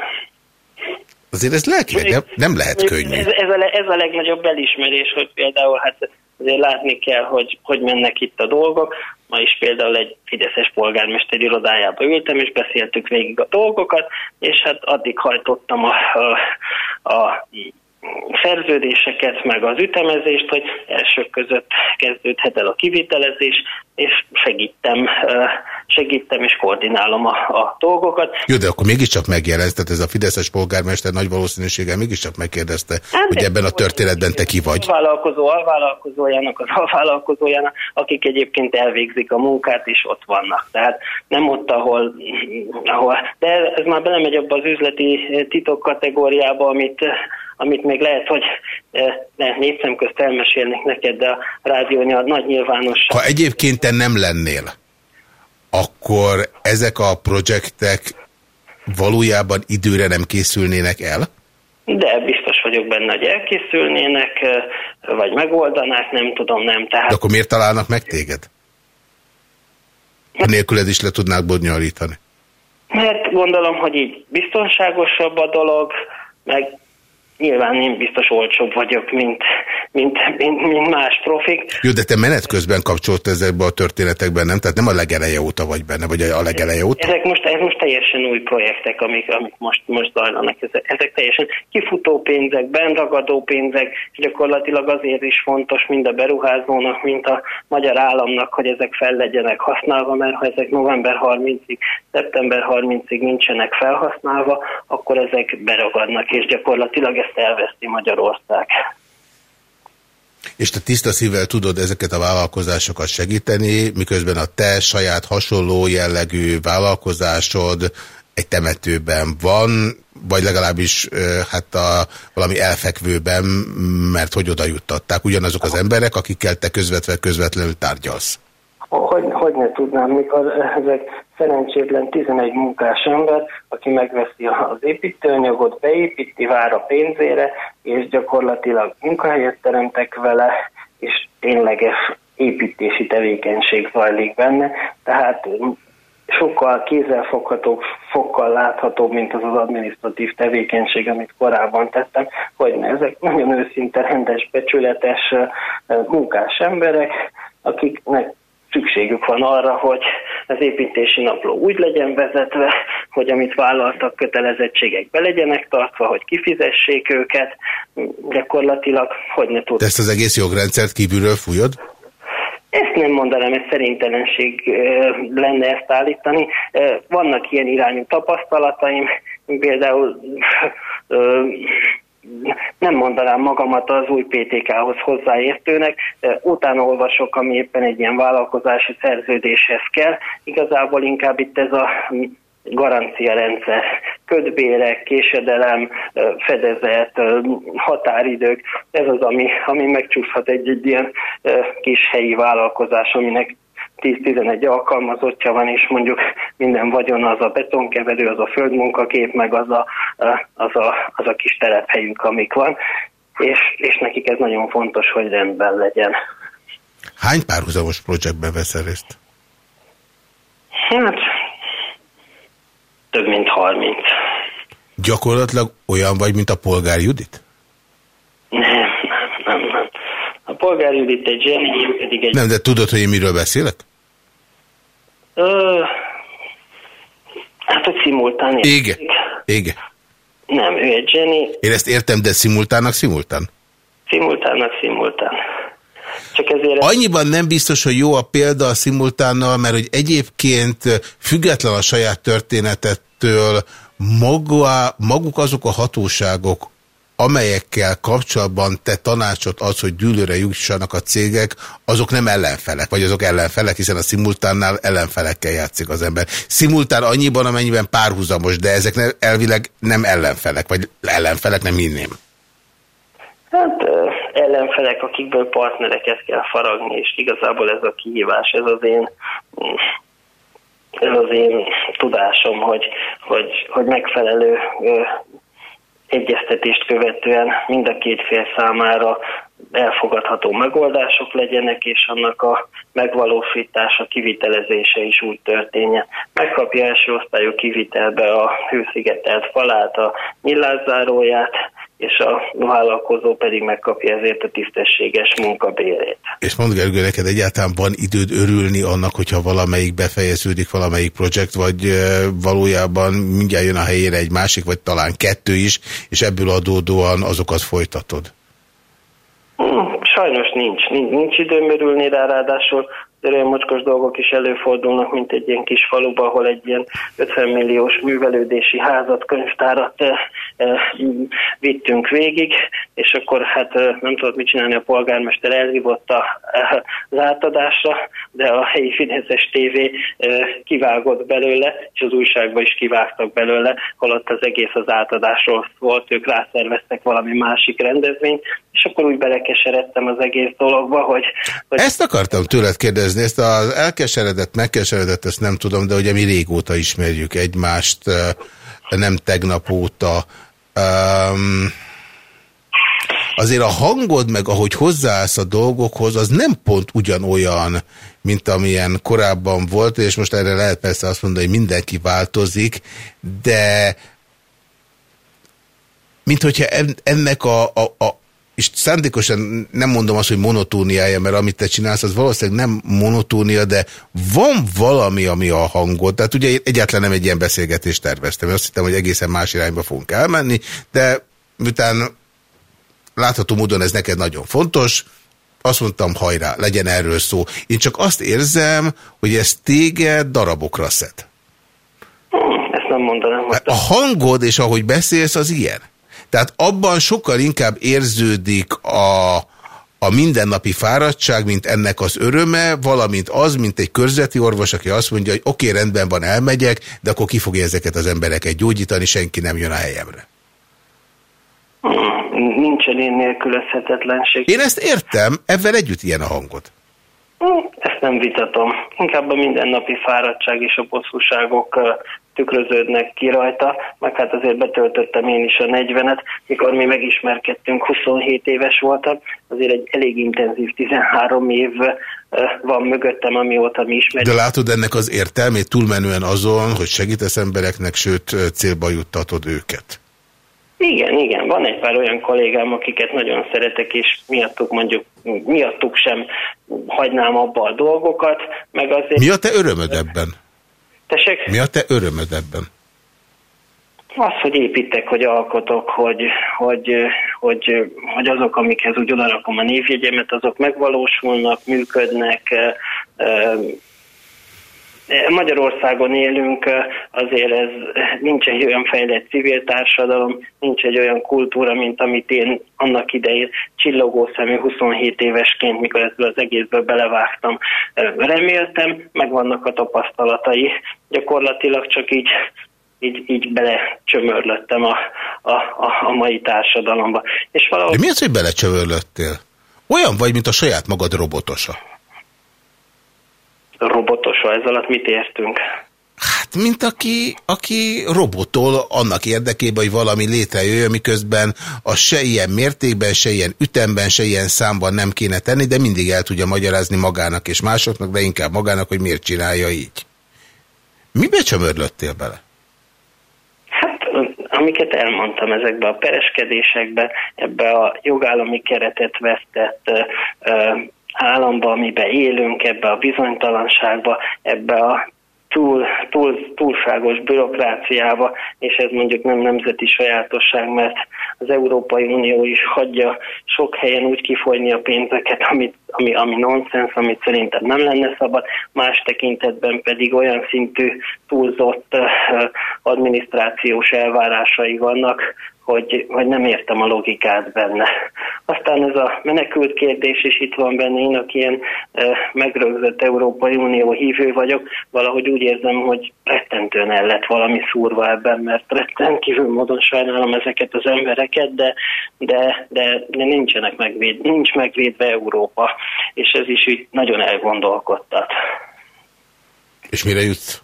[SPEAKER 1] Azért ez lelkileg nem, nem lehet könnyű.
[SPEAKER 2] Ez, ez, a, ez a legnagyobb elismerés, hogy például hát azért látni kell, hogy hogy mennek itt a dolgok. Ma is például egy Fideszes polgármester irodájába ültem, és beszéltük végig a dolgokat, és hát addig hajtottam a, a, a szerződéseket, meg az ütemezést, hogy elsők között kezdődhet el a kivitelezés, és segítem, segítem és koordinálom a, a dolgokat.
[SPEAKER 1] Jó, de akkor mégiscsak megjelensz, tehát ez a Fideszes polgármester nagy valószínűséggel mégiscsak megkérdezte, hát, hogy ebben a történetben te ki vagy.
[SPEAKER 2] A vállalkozó alvállalkozójának, az alvállalkozójának, akik egyébként elvégzik a munkát, és ott vannak. Tehát nem ott, ahol, ahol de ez már belemegy abba az üzleti titok kategóriába, amit amit még lehet, hogy ne, négy szem közt elmesélnék neked, de a rádió nagy nyilvánosság.
[SPEAKER 1] Ha egyébként te nem lennél, akkor ezek a projektek valójában időre nem készülnének el?
[SPEAKER 2] De biztos vagyok benne, hogy elkészülnének, vagy megoldanák, nem tudom, nem. Tehát...
[SPEAKER 1] De akkor miért találnak meg téged? Nélküled is le tudnák bonyolítani.
[SPEAKER 2] Mert gondolom, hogy így biztonságosabb a dolog, meg nyilván én biztos olcsóbb vagyok, mint, mint, mint, mint más profik.
[SPEAKER 1] Jó, de te menet közben kapcsolt ezekbe a történetekben, nem? Tehát nem a legeleje óta vagy benne, vagy a legeleje óta?
[SPEAKER 2] Ezek most, ez most teljesen új projektek, amik, amik most, most zajlanak. Ezek, ezek teljesen kifutó pénzek, benragadó pénzek, és gyakorlatilag azért is fontos mind a beruházónak, mint a magyar államnak, hogy ezek fel legyenek használva, mert ha ezek november 30-ig, szeptember 30-ig nincsenek felhasználva, akkor ezek beragadnak, és gyakorlatilag ezt elveszti Magyarország.
[SPEAKER 1] És te tiszta szívvel tudod ezeket a vállalkozásokat segíteni, miközben a te saját hasonló jellegű vállalkozásod egy temetőben van, vagy legalábbis hát a, valami elfekvőben, mert hogy oda juttatták ugyanazok az emberek, akikkel te közvetve közvetlenül tárgyalsz.
[SPEAKER 2] Hogy, hogy ne tudnám, mikor ezek szerencsétlen 11 munkás ember, aki megveszi az építőanyagot, beépíti, vár a pénzére, és gyakorlatilag munkahelyet teremtek vele, és tényleges építési tevékenység zajlik benne, tehát sokkal kézzelfoghatóbb, fokkal láthatóbb, mint az az adminisztratív tevékenység, amit korábban tettem, hogy ne, ezek nagyon őszinte, rendes, becsületes munkás emberek, akiknek szükségük van arra, hogy az építési napló úgy legyen vezetve, hogy amit vállaltak, kötelezettségek be legyenek tartva, hogy kifizessék őket, gyakorlatilag, hogy ne tud.
[SPEAKER 1] ezt az egész jogrendszert kívülről fújod?
[SPEAKER 2] Ezt nem mondanám, ez szerintelenség lenne ezt állítani. Vannak ilyen irányú tapasztalataim, például nem mondanám magamat az új PTK-hoz hozzáértőnek, utána olvasok, ami éppen egy ilyen vállalkozási szerződéshez kell. Igazából inkább itt ez a garanciarendszer, ködbérek, késedelem, fedezet, határidők, ez az, ami, ami megcsúszhat egy, egy ilyen kis helyi vállalkozás, aminek 10-11 alkalmazottja van, és mondjuk minden vagyon az a betonkeverő, az a földmunkakép, meg az a, az a, az a kis telephelyünk, amik van, és, és nekik ez nagyon fontos, hogy rendben legyen.
[SPEAKER 1] Hány párhuzamos projektben veszel részt?
[SPEAKER 2] Hát, több mint 30.
[SPEAKER 1] Gyakorlatilag olyan vagy, mint a polgár Judit?
[SPEAKER 2] Nem, nem, nem, nem. A polgár Judit egy zseni, pedig egy...
[SPEAKER 1] Nem, de tudod, hogy én miről beszélek?
[SPEAKER 2] Ö, hát, hogy szimultán.
[SPEAKER 1] Igen, igen.
[SPEAKER 2] Nem, ő egy Jenny.
[SPEAKER 1] Én ezt értem, de szimultának szimultán?
[SPEAKER 2] Szimultának szimultán. Csak ezért...
[SPEAKER 1] Annyiban nem biztos, hogy jó a példa a szimultánnal, mert hogy egyébként független a saját történetettől maga, maguk azok a hatóságok, amelyekkel kapcsolatban te tanácsot az, hogy dűlőre jussanak a cégek, azok nem ellenfelek, vagy azok ellenfelek, hiszen a szimultánnál ellenfelekkel játszik az ember. Szimultán annyiban, amennyiben párhuzamos, de ezek elvileg nem ellenfelek, vagy ellenfelek nem hinném.
[SPEAKER 2] Hát ellenfelek, akikből partnereket kell faragni, és igazából ez a kihívás, ez az én ez az én tudásom, hogy, hogy, hogy megfelelő egyeztetést követően mind a két fél számára elfogadható megoldások legyenek, és annak a megvalósítása, kivitelezése is úgy történjen. Megkapja első osztályú kivitelbe a hőszigetelt falát, a nyilászáróját, és a vállalkozó pedig megkapja ezért a tisztességes munkabérét.
[SPEAKER 1] És mondd Gergő, neked egyáltalán van időd örülni annak, hogyha valamelyik befejeződik, valamelyik projekt, vagy valójában mindjárt jön a helyére egy másik, vagy talán kettő is, és ebből adódóan azokat folytatod?
[SPEAKER 2] Hmm, sajnos nincs, nincs, nincs időm örülni rá, ráadásul olyan mocskos dolgok is előfordulnak, mint egy ilyen kis faluba, ahol egy ilyen 50 milliós művelődési házat, könyvtárat vittünk végig, és akkor hát nem tudott mit csinálni a polgármester, elhívott a, az átadásra, de a helyi Fideszes tévé kivágott belőle, és az újságban is kivágtak belőle, holott az egész az átadásról volt, ők rászerveztek valami másik rendezvényt, és akkor úgy belekeseredtem az egész dologba, hogy... hogy...
[SPEAKER 1] Ezt akartam tőled kérdezni, ezt az elkeseredett, megkeseredett, ezt nem tudom, de ugye mi régóta ismerjük egymást, nem tegnap óta. Um, azért a hangod, meg ahogy hozzáállsz a dolgokhoz, az nem pont ugyanolyan, mint amilyen korábban volt, és most erre lehet persze azt mondani, hogy mindenki változik, de mint hogyha ennek a, a, a és szándékosan nem mondom azt, hogy monotóniája, mert amit te csinálsz, az valószínűleg nem monotónia, de van valami, ami a hangod. Tehát ugye egyáltalán nem egy ilyen beszélgetést terveztem. Azt hittem, hogy egészen más irányba fogunk elmenni, de miután látható módon ez neked nagyon fontos, azt mondtam, hajrá, legyen erről szó. Én csak azt érzem, hogy ez téged darabokra szed.
[SPEAKER 2] Ezt nem mondanám.
[SPEAKER 1] A hangod és ahogy beszélsz, az ilyen. Tehát abban sokkal inkább érződik a, a mindennapi fáradtság, mint ennek az öröme, valamint az, mint egy körzeti orvos, aki azt mondja, hogy oké, okay, rendben van, elmegyek, de akkor ki fogja ezeket az embereket gyógyítani, senki nem jön a helyemre.
[SPEAKER 2] Nincsen én nélkülözhetetlenség.
[SPEAKER 1] Én ezt értem, ebben együtt ilyen a hangod.
[SPEAKER 2] Ezt nem vitatom. Inkább a mindennapi fáradtság és a bosszúságok tükröződnek ki rajta, meg hát azért betöltöttem én is a 40-et, mikor mi megismerkedtünk, 27 éves voltam, azért egy elég intenzív 13 év van mögöttem, amióta mi ismerjük.
[SPEAKER 1] De látod ennek az értelmét túlmenően azon, hogy segítesz embereknek, sőt célba juttatod őket?
[SPEAKER 2] Igen, igen, van egy pár olyan kollégám, akiket nagyon szeretek, és miattuk mondjuk, miattuk sem hagynám abba a dolgokat, meg azért...
[SPEAKER 1] Mi a te örömöd ebben?
[SPEAKER 2] Tessék?
[SPEAKER 1] Mi a te örömöd ebben?
[SPEAKER 2] Az, hogy építek, hogy alkotok, hogy, hogy, hogy, hogy azok, amikhez úgy odarakom a névjegyemet, azok megvalósulnak, működnek, Magyarországon élünk, azért ez nincs egy olyan fejlett civil társadalom, nincs egy olyan kultúra, mint amit én annak idején csillogó szemű 27 évesként, mikor ebből az egészből belevágtam, reméltem, megvannak a tapasztalatai. Gyakorlatilag csak így így, így belecsömörlöttem a, a, a, a mai társadalomba.
[SPEAKER 1] És valahogy... De mi az, hogy belecsömörlöttél? Olyan vagy, mint a saját magad robotosa
[SPEAKER 2] robotosa, ez alatt mit értünk?
[SPEAKER 1] Hát, mint aki, aki robotol annak érdekében, hogy valami létrejöjjön, miközben a se ilyen mértékben, se ilyen ütemben, se ilyen számban nem kéne tenni, de mindig el tudja magyarázni magának és másoknak, de inkább magának, hogy miért csinálja így. Mibe csömörlöttél bele?
[SPEAKER 2] Hát, amiket elmondtam ezekbe a pereskedésekbe, ebbe a jogállami keretet vesztett államba, amiben élünk, ebbe a bizonytalanságba, ebbe a túl, túl, túlságos bürokráciába, és ez mondjuk nem nemzeti sajátosság, mert az Európai Unió is hagyja sok helyen úgy kifolyni a pénzeket, amit, ami, ami nonsens, amit szerintem nem lenne szabad, más tekintetben pedig olyan szintű túlzott uh, adminisztrációs elvárásai vannak, hogy, hogy nem értem a logikát benne. (laughs) Aztán ez a menekült kérdés is itt van benne, én aki ilyen e, megrögzött Európai Unió hívő vagyok, valahogy úgy érzem, hogy rettentően el lett valami szúrva ebben, mert rettenkívül módon sajnálom ezeket az embereket, de, de, de, de nincsenek megvéd, nincs megvédve Európa, és ez is így nagyon elgondolkodtat.
[SPEAKER 1] És mire jutsz?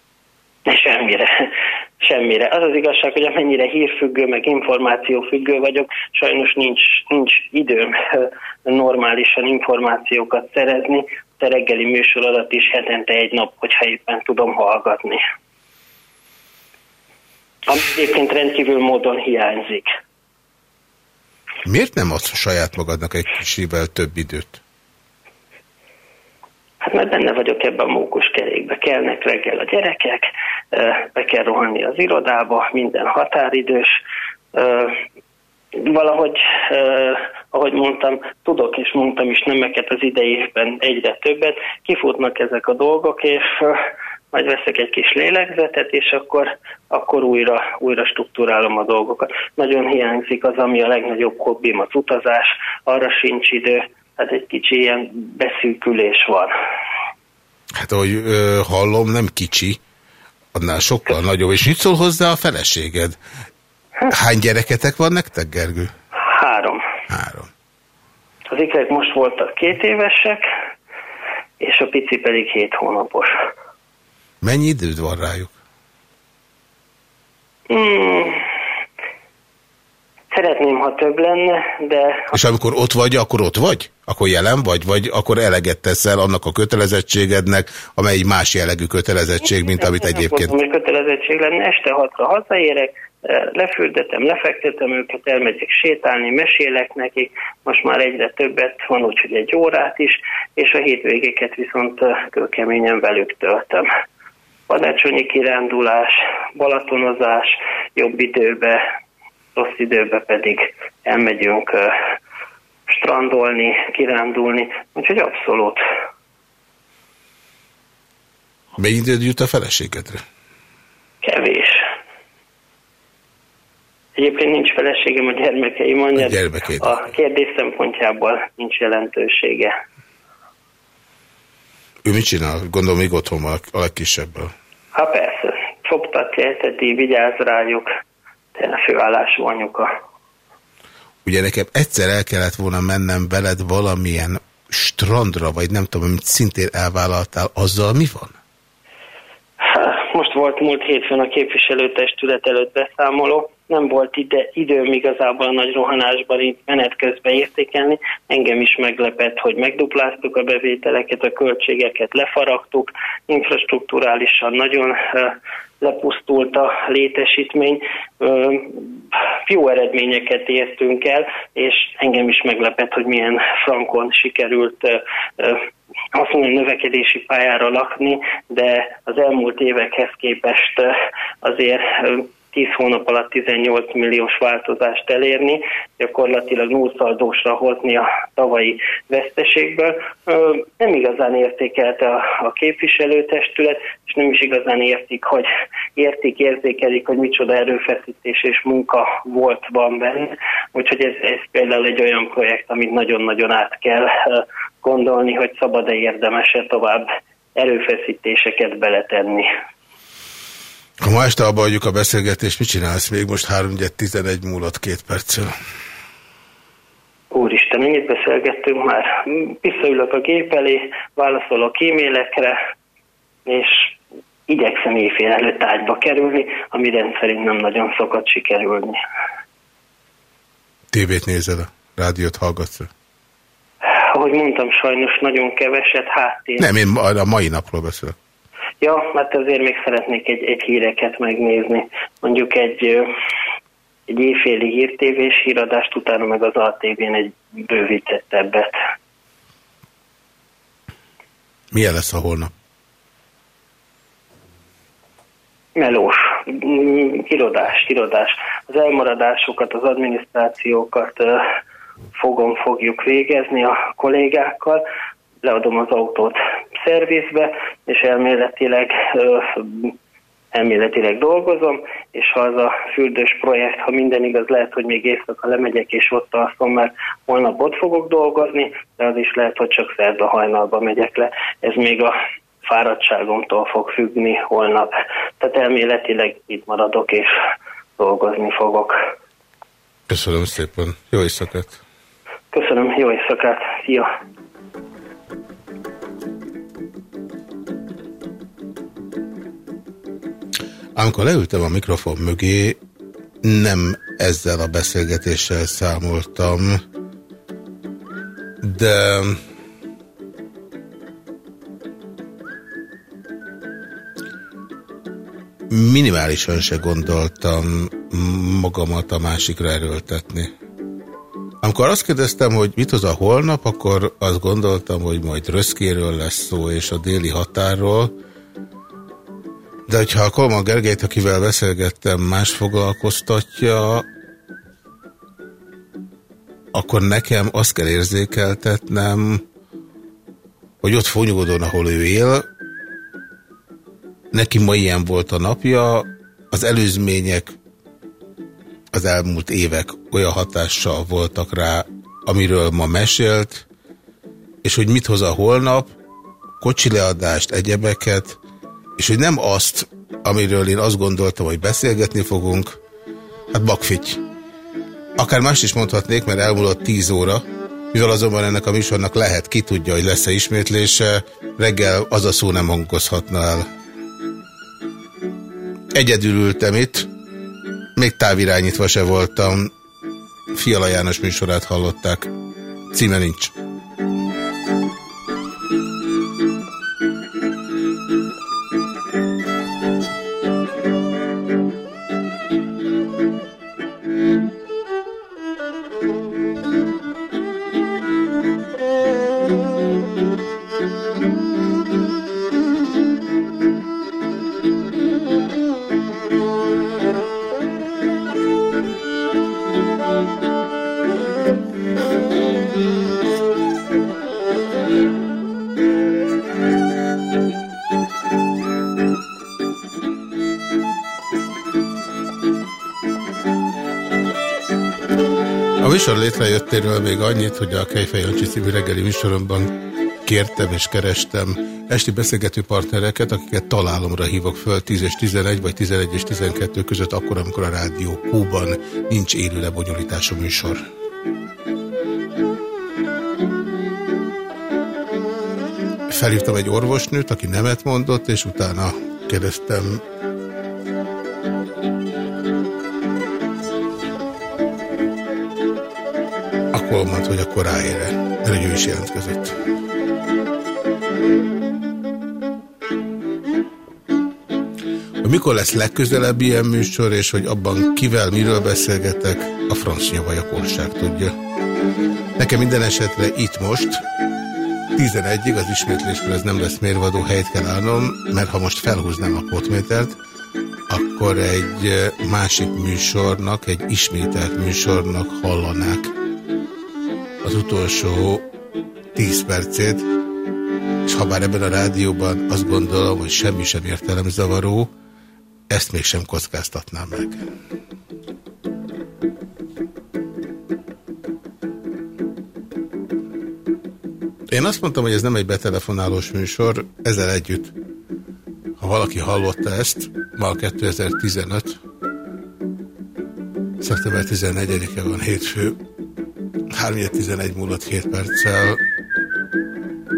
[SPEAKER 1] (laughs)
[SPEAKER 2] Semmire semmire. Az az igazság, hogy amennyire hírfüggő, meg információfüggő vagyok, sajnos nincs, nincs időm (laughs) normálisan információkat szerezni. A reggeli műsor alatt is hetente egy nap, hogyha éppen tudom hallgatni. Ami egyébként rendkívül módon hiányzik.
[SPEAKER 1] Miért nem adsz saját magadnak egy kicsivel több időt?
[SPEAKER 2] Hát mert benne vagyok ebben a mókus kerékbe. Kelnek reggel a gyerekek, be kell rohanni az irodába, minden határidős. Valahogy ahogy mondtam, tudok és mondtam is nemeket az idei évben egyre többet, kifutnak ezek a dolgok, és majd veszek egy kis lélegzetet, és akkor, akkor újra, újra struktúrálom a dolgokat. Nagyon hiányzik az, ami a legnagyobb hobbim, az utazás, arra sincs idő, hát egy kicsi ilyen beszűkülés van.
[SPEAKER 1] Hát ahogy ö, hallom, nem kicsi, annál sokkal nagyobb. És mit szól hozzá a feleséged? Hány gyereketek van nektek, Gergő?
[SPEAKER 2] Három.
[SPEAKER 1] Három.
[SPEAKER 2] Az ikrek most voltak két évesek, és a pici pedig hét hónapos.
[SPEAKER 1] Mennyi időd van rájuk?
[SPEAKER 2] Hmm. Szeretném, ha több lenne, de...
[SPEAKER 1] És amikor ott vagy, akkor ott vagy? Akkor jelen vagy? Vagy akkor eleget teszel annak a kötelezettségednek, amely egy más jellegű kötelezettség, mint amit egyébként...
[SPEAKER 2] Hogy kötelezettség lenne, este hatra hazaérek, eh, lefürdetem, lefektetem őket, elmegyek sétálni, mesélek nekik, most már egyre többet van, úgyhogy egy órát is, és a hétvégéket viszont eh, kőkeményen velük töltöm karácsonyi kirándulás, balatonozás, jobb időbe, rossz időbe pedig elmegyünk strandolni, kirándulni, úgyhogy abszolút.
[SPEAKER 1] Mennyi időd jut a feleségedre?
[SPEAKER 2] Kevés. Egyébként nincs feleségem a gyermekeim, a,
[SPEAKER 1] gyermekeid.
[SPEAKER 2] a kérdés szempontjából nincs jelentősége.
[SPEAKER 1] Ő mit csinál? Gondolom még otthon van a legkisebből.
[SPEAKER 2] Hát persze, szoptatja, eteti, vigyáz rájuk, főállású anyuka.
[SPEAKER 1] Ugye nekem egyszer el kellett volna mennem veled valamilyen strandra, vagy nem tudom, amit szintén elvállaltál, azzal mi van?
[SPEAKER 2] Most volt múlt hétfőn a képviselőtestület előtt beszámoló, nem volt ide, időm igazából a nagy rohanásban itt menet közben értékelni. Engem is meglepett, hogy megdupláztuk a bevételeket, a költségeket lefaragtuk, infrastruktúrálisan nagyon lepusztult a létesítmény. Jó eredményeket értünk el, és engem is meglepett, hogy milyen frankon sikerült azt mondom, növekedési pályára lakni, de az elmúlt évekhez képest azért 10 hónap alatt 18 milliós változást elérni, gyakorlatilag nullszaldósra hozni a tavalyi veszteségből. Nem igazán értékelte a, képviselőtestület, és nem is igazán értik, hogy értik, érzékelik, hogy micsoda erőfeszítés és munka volt, van benne. Úgyhogy ez, ez például egy olyan projekt, amit nagyon-nagyon át kell gondolni, hogy szabad-e érdemese tovább erőfeszítéseket beletenni.
[SPEAKER 1] Ha ma este abba adjuk a beszélgetést, mit csinálsz még most 3-11 múlott két perccel?
[SPEAKER 2] Úristen, mennyit beszélgettünk már? Visszaülök a gép elé, válaszolok e-mailekre, és igyekszem éjfél előtt ágyba kerülni, ami rendszerint nem nagyon szokott sikerülni.
[SPEAKER 1] Tévét nézed, a rádiót hallgatsz?
[SPEAKER 2] Ahogy mondtam, sajnos nagyon keveset háttér.
[SPEAKER 1] Nem, én a mai napról beszélek.
[SPEAKER 2] Ja, mert azért még szeretnék egy, egy híreket megnézni. Mondjuk egy, egy éjféli hírtévés híradást, utána meg az ATV-n egy bővítettebbet.
[SPEAKER 1] Milyen lesz a holnap?
[SPEAKER 2] Melós. Irodás, irodás. Az elmaradásokat, az adminisztrációkat fogom, fogjuk végezni a kollégákkal leadom az autót szervizbe, és elméletileg elméletileg dolgozom, és ha az a fürdős projekt, ha minden igaz, lehet, hogy még éjszaka lemegyek, és ott alszom, mert holnap ott fogok dolgozni, de az is lehet, hogy csak szerda hajnalba megyek le. Ez még a fáradtságomtól fog függni holnap. Tehát elméletileg itt maradok, és dolgozni fogok.
[SPEAKER 1] Köszönöm szépen. Jó éjszakát!
[SPEAKER 2] Köszönöm, jó éjszakát! Szia!
[SPEAKER 1] Amikor leültem a mikrofon mögé, nem ezzel a beszélgetéssel számoltam, de minimálisan se gondoltam magamat a másikra erőltetni. Amikor azt kérdeztem, hogy mit az a holnap, akkor azt gondoltam, hogy majd Röszkéről lesz szó, és a déli határról, de hogyha a Kolman Gergelyt, akivel beszélgettem, más foglalkoztatja, akkor nekem azt kell érzékeltetnem, hogy ott fonyódon, ahol ő él, neki ma ilyen volt a napja, az előzmények az elmúlt évek olyan hatással voltak rá, amiről ma mesélt, és hogy mit hoz a holnap, kocsileadást, egyebeket, és hogy nem azt, amiről én azt gondoltam, hogy beszélgetni fogunk, hát bakfity. Akár más is mondhatnék, mert elmúlott 10 óra, mivel azonban ennek a műsornak lehet, ki tudja, hogy lesz-e ismétlése, reggel az a szó nem hangozhatna el. Egyedül ültem itt, még távirányítva se voltam. Fiala János műsorát hallották. Címe nincs. műsor létrejöttéről még annyit, hogy a Kejfej Jancsi című reggeli műsoromban kértem és kerestem esti beszélgető partnereket, akiket találomra hívok föl 10 és 11, vagy 11 és 12 között, akkor, amikor a rádió Kóban nincs élő lebonyolítású műsor. Felhívtam egy orvosnőt, aki nemet mondott, és utána kérdeztem Paul hogy akkor ráére, mert hogy ő is jelentkezett. Hogy mikor lesz legközelebb ilyen műsor, és hogy abban kivel, miről beszélgetek, a francia vagy a korság tudja. Nekem minden esetre itt most, 11-ig az ismétléskor ez nem lesz mérvadó, helyt kell állnom, mert ha most felhúznám a potmétert, akkor egy másik műsornak, egy ismételt műsornak hallanák az utolsó 10 percét, és ha bár ebben a rádióban azt gondolom, hogy semmi sem értelemzavaró, ezt mégsem kockáztatnám meg. Én azt mondtam, hogy ez nem egy betelefonálós műsor, ezzel együtt, ha valaki hallotta ezt, ma 2015, szeptember 14-e van hétfő, 311 múlott 7 perccel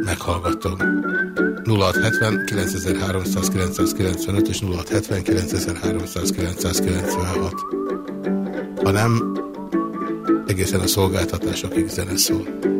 [SPEAKER 1] meghallgatom. 0670 9395 és 0670 9396. Ha nem, egészen a szolgáltatásokig zene szól.